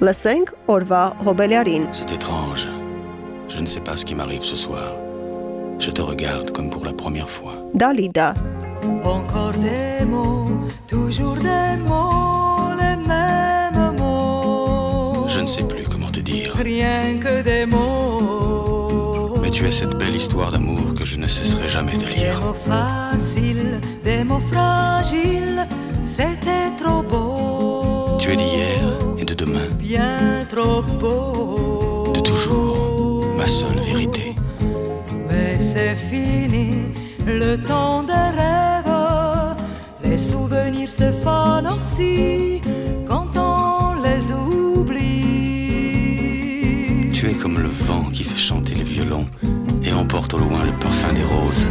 Լսենք օրվա հոբելյարին։ C'est étrange. Je ne sais pas ce qui m'arrive ce soir. Je te regarde comme pour la première fois. Դալիդա Encore des mots, toujours des mots, les mêmes mots. Je ne sais plus comment te dire. Rien que des mots. Mais tu es cette belle histoire d'amour que je ne cesserai jamais de Des lire. mots faciles, des mots fragiles, c'était trop beau. Tu es d'hier et de demain, Bien trop beau. de toujours, ma seule vérité. Mais c'est fini, le temps des rêves. Les souvenirs se fanent aussi quand on les oublie. Tu es comme le vent qui fait chanter les violons et emporte au loin le parfum des roses.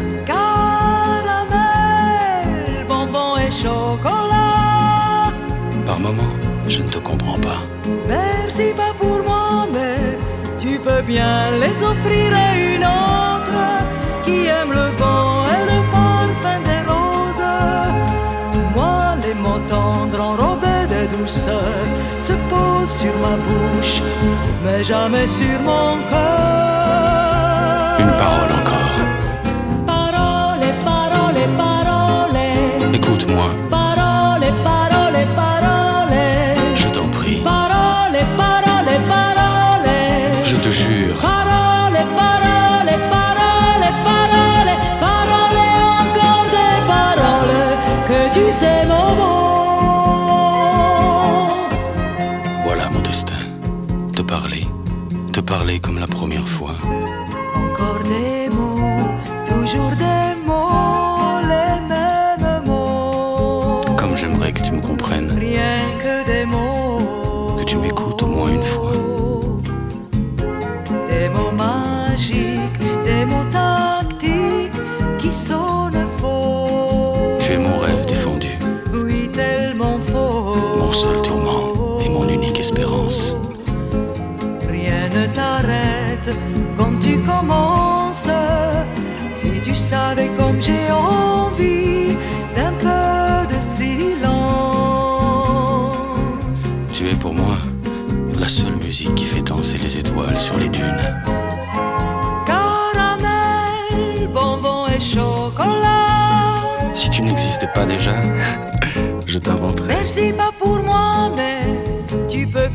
Ne te pas. Merci pas pour moi, mais tu peux bien les offrir à une autre qui aime le vent et le parfum des roses. Moi, les mots tendres enrobés de douceur se posent sur ma bouche, mais jamais sur mon cœur. Une parole encore. Voilà mon destin. Te parler, te parler comme la première fois. Encore des mots, toujours des mots, les mêmes mots. Comme j'aimerais que tu me comprennes, Rien que des mots. que tu m'écoutes au moins une fois. Des mots magiques, des mots seul tourment et mon unique espérance. Rien ne t'arrête quand tu commences. Si tu savais comme j'ai envie d'un peu de silence. Tu es pour moi la seule musique qui fait danser les étoiles sur les dunes. Caramel, bonbon et chocolat. Si tu n'existais pas déjà, je t'inventerais. Merci pas pour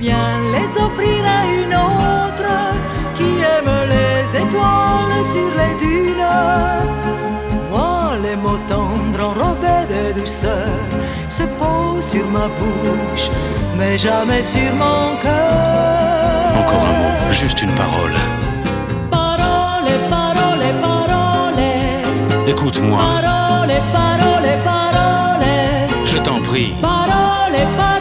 bien les offrir à une autre qui aime les étoiles sur les dunes. Moi, les mots tendres enrobés de douceur se posent sur ma bouche, mais jamais sur mon cœur. Encore un mot, juste une parole. Parole, parole, parole. Écoute-moi, Parole, parole, parole. je t'en prie, Parole, parole.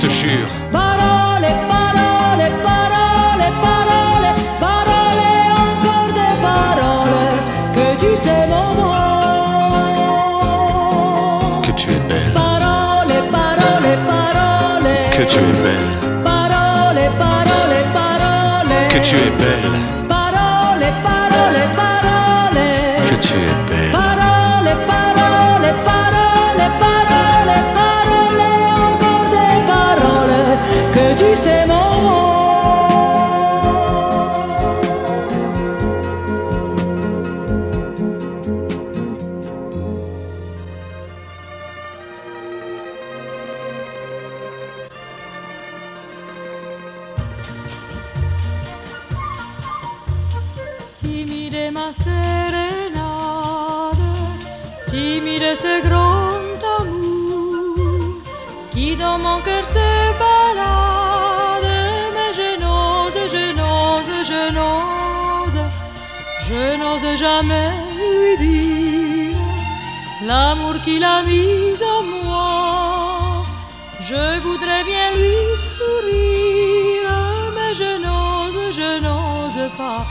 Te jure. Parole, parole, parole, parole. Parole, encore des paroles que tu sais. Que tu es belle, Parole, parole, parole. que tu es belle, Parole, parole, parole. que tu es belle, dans mon cœur se balade. Mais je n'ose, je n'ose, je n'ose, je n'ose jamais lui dire l'amour qu'il a mis en moi. Je voudrais bien lui sourire, mais je n'ose, je n'ose pas.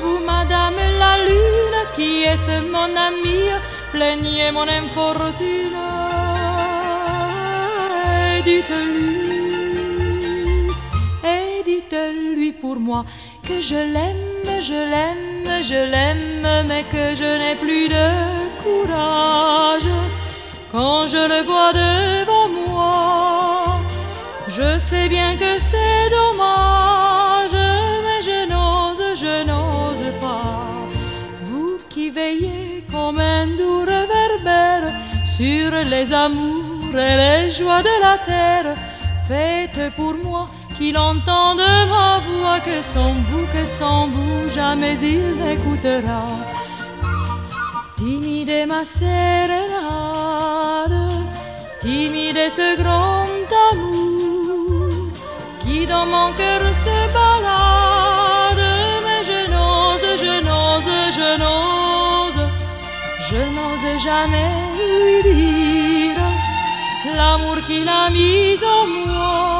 Vous, madame la lune, qui êtes mon amie, plaignez mon infortune. Dites-lui, et dites-lui pour moi que je l'aime, je l'aime, je l'aime, mais que je n'ai plus de courage. Quand je le vois devant moi, je sais sais bien que c'est dommage, mais je n'ose, je n'ose pas. Vous qui veillez comme un doux réverbère sur les amours et les joies de la terre, faites pour moi qu'il entende ma voix, que sans vous, que sans vous, jamais il n'écoutera. Timide ma sérénade, timide ce grand amour qui dans mon cœur se balade, mais je n'ose, je n'ose, je n'ose, je n'ose jamais lui dire l'amour qu'il a mis en moi.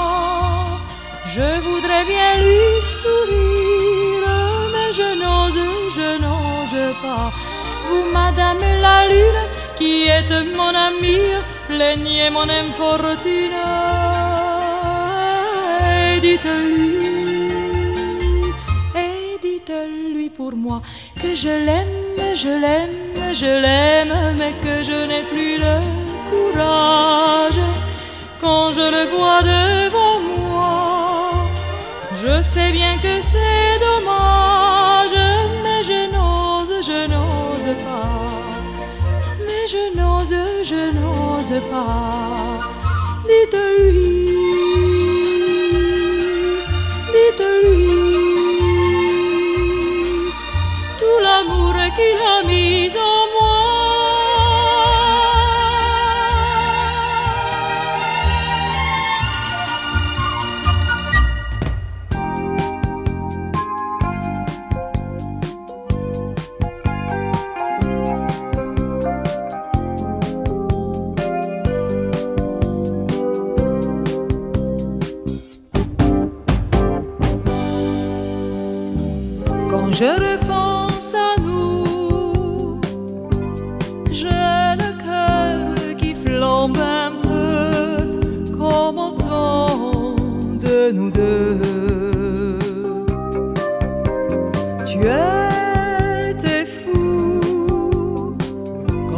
Je voudrais bien lui sourire, mais je n'ose, je n'ose pas. Vous, Madame la Lune, qui êtes mon amie, plaignez mon infortune. Et dites-lui, et dites-lui pour moi que je l'aime, je l'aime, je l'aime, mais que je n'ai plus le courage quand je le vois devant moi. Je sais bien que c'est dommage, mais je n'ose, je n'ose pas. Mais je n'ose, je n'ose pas. Dites-lui,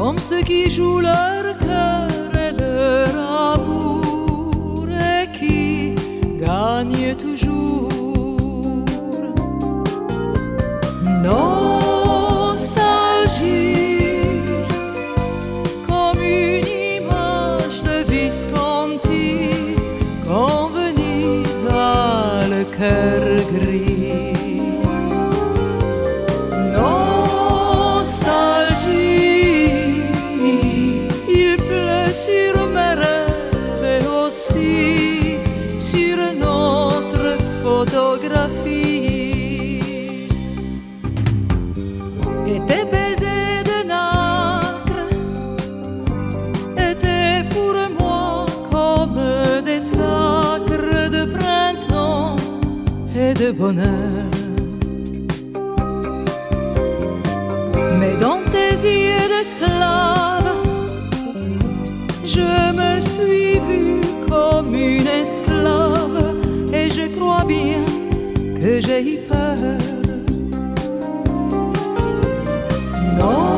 comme ceux qui jouent leur une esclave et je crois bien que j'ai eu peur. Nostalgie,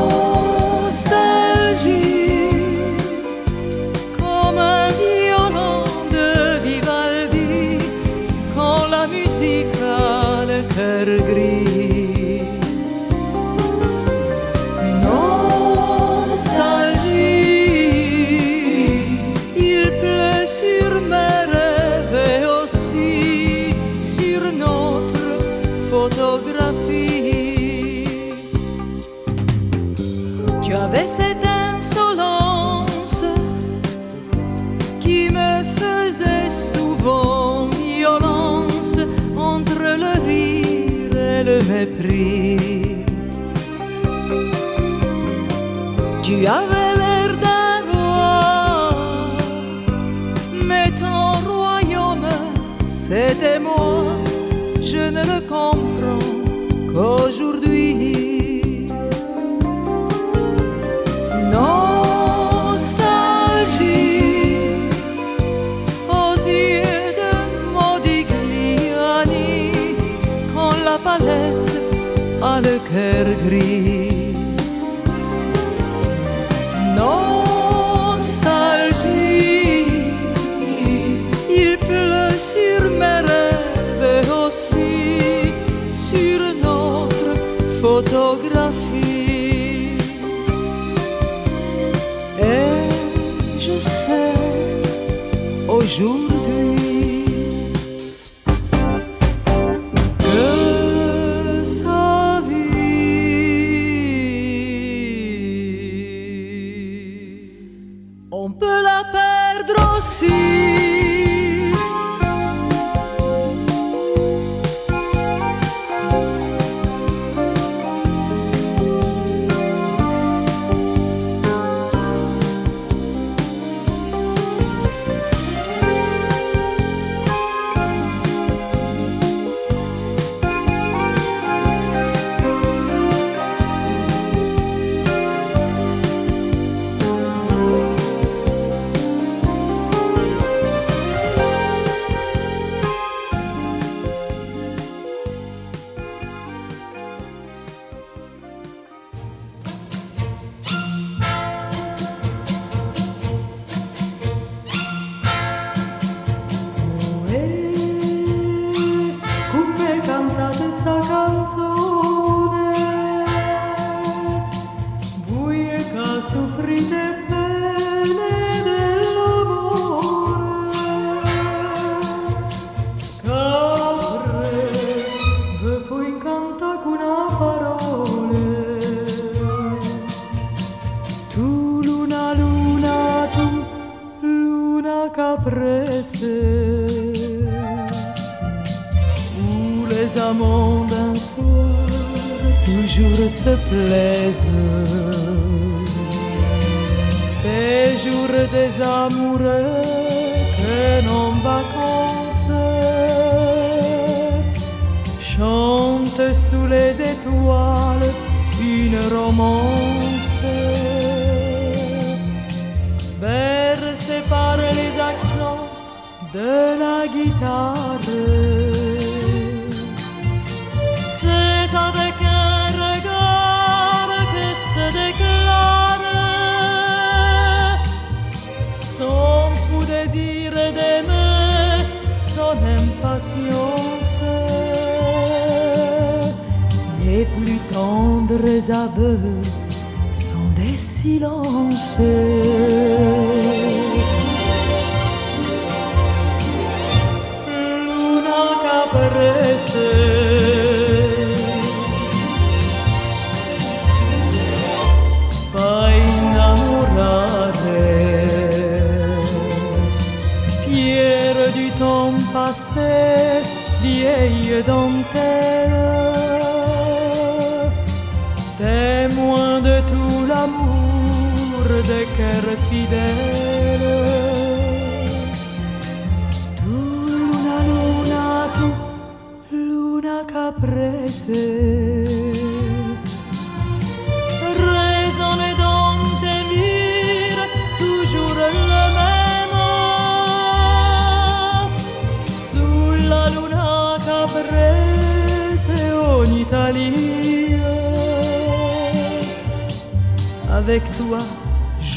c'était moi. Je ne le comprends qu'aujourd'hui. Nostalgie, aux yeux de Modigliani, quand la palette a le cœur gris. où les amants d'un soir toujours se plaisent. Ces jours des amoureux que nos vacances chantent sous les étoiles une romance. de la guitare. C'est avec un regard que se déclare son fou désir d'aimer, son impatience, les plus tendres aveux sont des silences. cœur fidèle.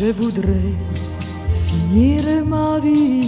je voudrais finire ma vie.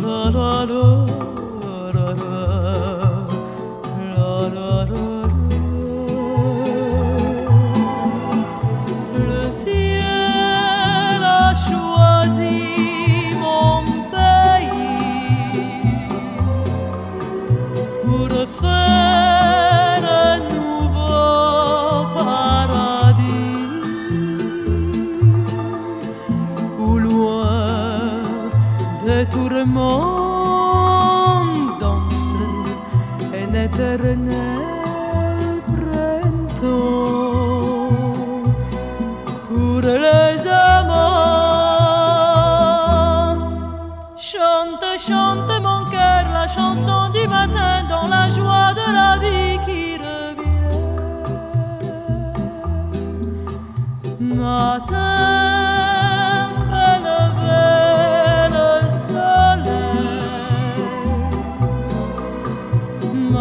la la la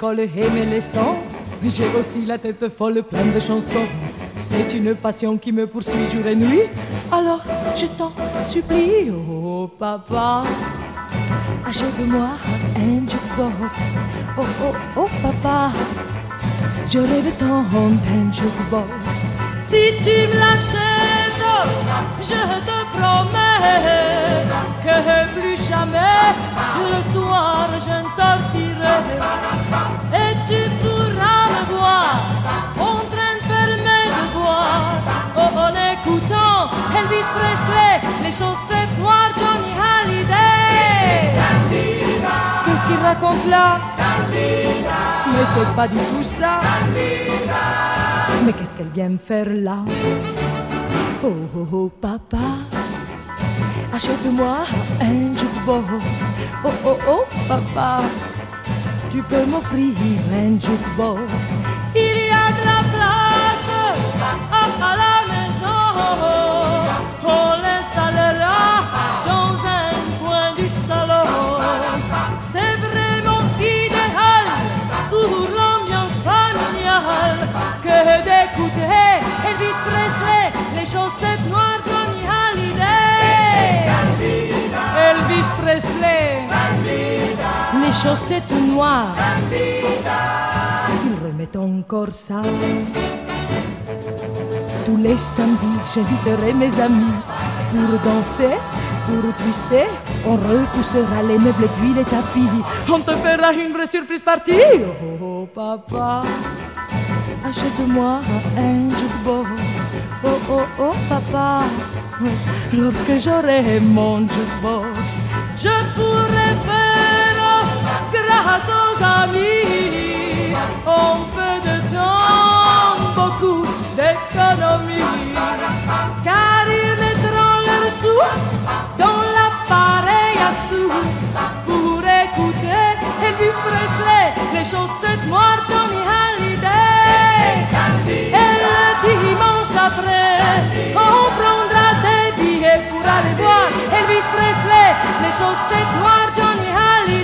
et mes leçons, j'ai aussi la tête folle pleine de chansons. C'est une passion qui me poursuit jour et nuit. Alors je t'en supplie, oh papa, achète-moi un jukebox. Oh oh oh papa, je rêve tant d'un jukebox. Si tu me l'achètes, je te promets que plus jamais le soir je ne sortirai. Et tu pourras me voir en train de faire mes devoirs oh, en écoutant Elvis Presley, les chaussettes noires, Johnny Hallyday. Qu'est-ce qu'il raconte là? Mais c'est pas du tout ça. Mais qu'est-ce qu'elle vient me faire là? Oh oh oh papa, achète-moi un jukebox. Oh oh oh papa, tu peux m'offrir un jukebox. Il y a de la place à, la maison. On chaussettes noires. Il remet encore ça. Tous les samedis, j'inviterai mes amis pour danser, pour twister. On repoussera les meubles et puis les tapis. On te fera une vraie surprise partie. Oh, oh, papa, achète-moi un jukebox. Oh, oh, oh, papa, lorsque j'aurai mon jukebox, je pourrai aux amis. En peu de temps, beaucoup d'économie. Car ils mettront leurs sous dans l'appareil à sous pour écouter Elvis Presley, les chaussettes noires, Johnny Hallyday. Et le dimanche après, on prendra des billets pour aller voir Elvis Presley, les chaussettes noires, Johnny Hallyday.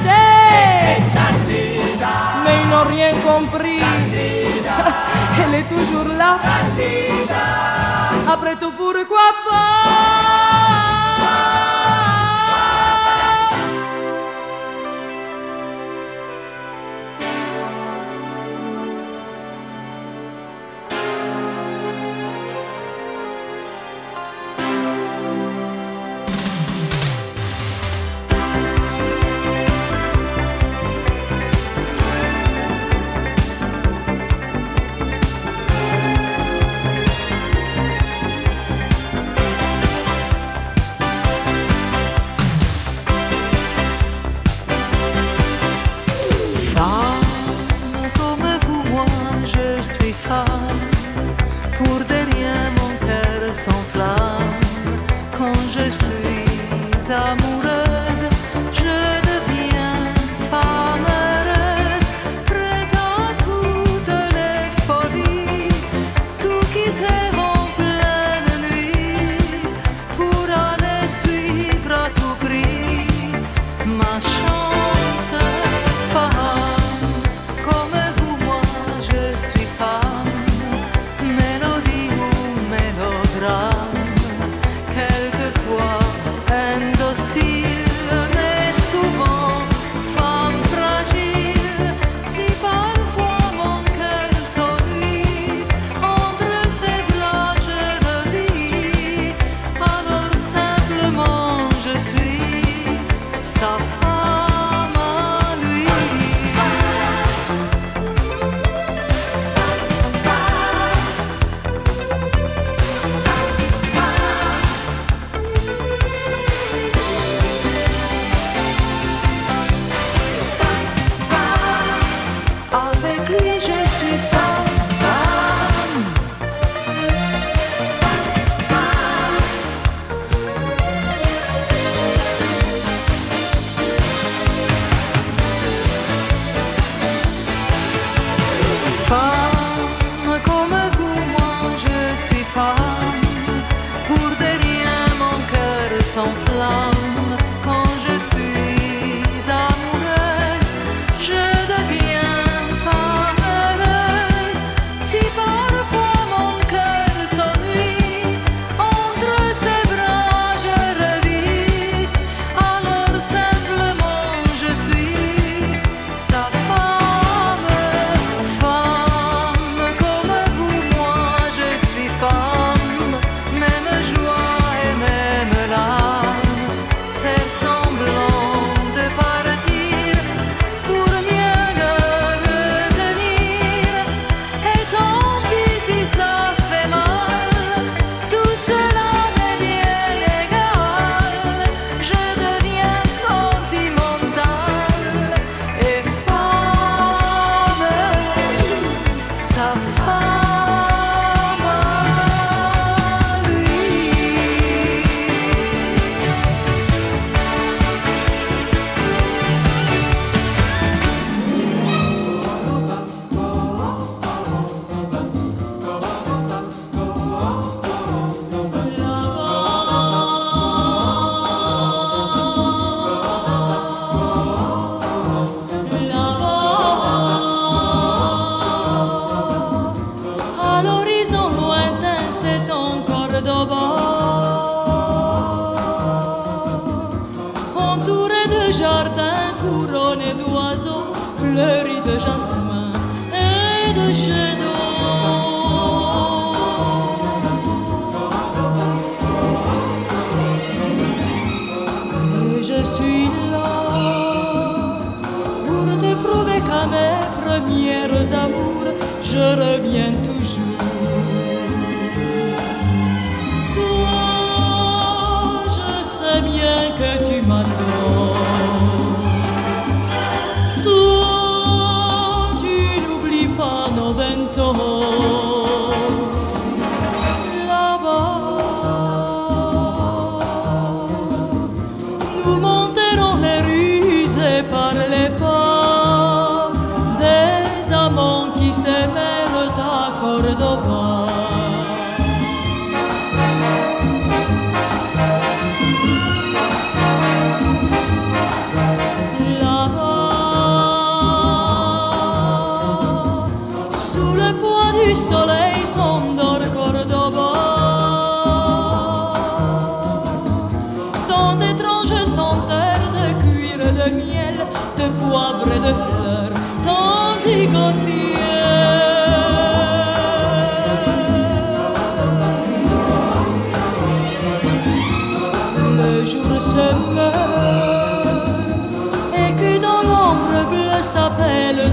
N'ont rien compris. est toujours là. Après tout, pourquoi pas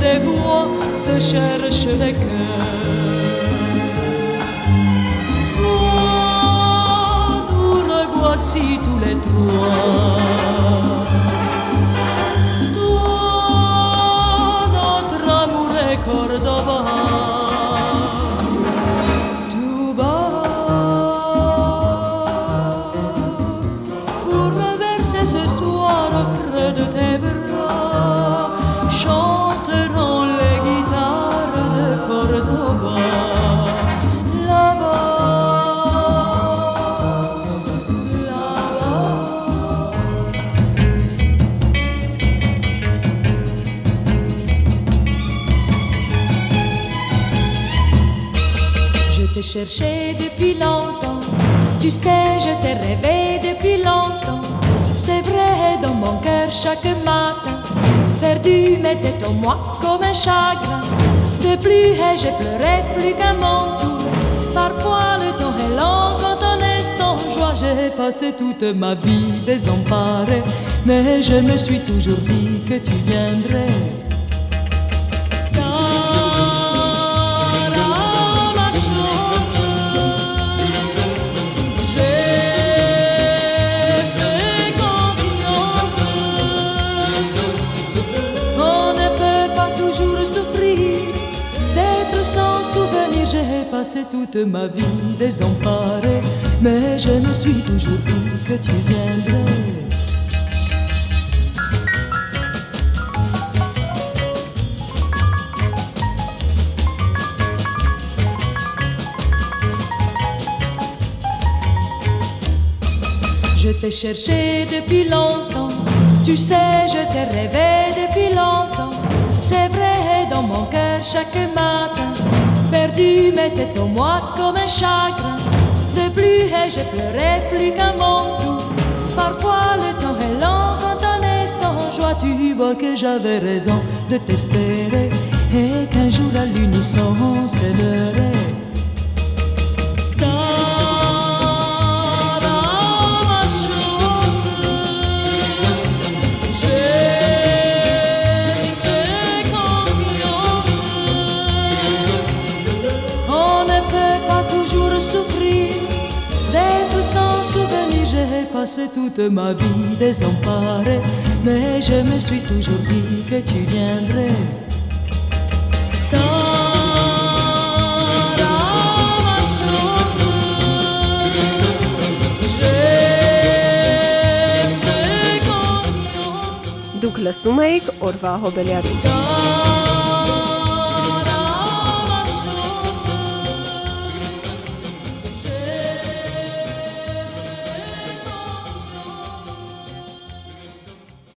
s'appelle des voix, se cherchent des cœurs. Toi, nous revoici tous les trois. Je cherché depuis longtemps, tu sais, je t'ai rêvé depuis longtemps. C'est vrai, dans mon cœur chaque matin, perdu m'était en moi comme un chagrin. De plus, et j'ai pleuré plus qu'à mon tour. Parfois, le temps est long quand on est sans joie. J'ai passé toute ma vie désemparée, mais je me suis toujours dit que tu viendrais. Toute ma vie désemparée, mais je me suis toujours dit que tu viendrais. Je t'ai cherché depuis longtemps, tu sais, je t'ai rêvé depuis longtemps. C'est vrai, dans mon cœur chaque matin, perdu m'était au moi comme un chagrin. De plus, et j'ai pleuré plus qu'à mon. Parfois, le temps est long quand on est sans joie. Tu vois que j'avais raison de t'espérer, et qu'un jour à l'unisson on s'aimerait. passé toute ma vie désemparée, mais je me suis toujours dit que tu viendrais. Dans ma chance, j'ai fait confiance. Դուք լսում էիք օրվա հոբելյարին։ Dans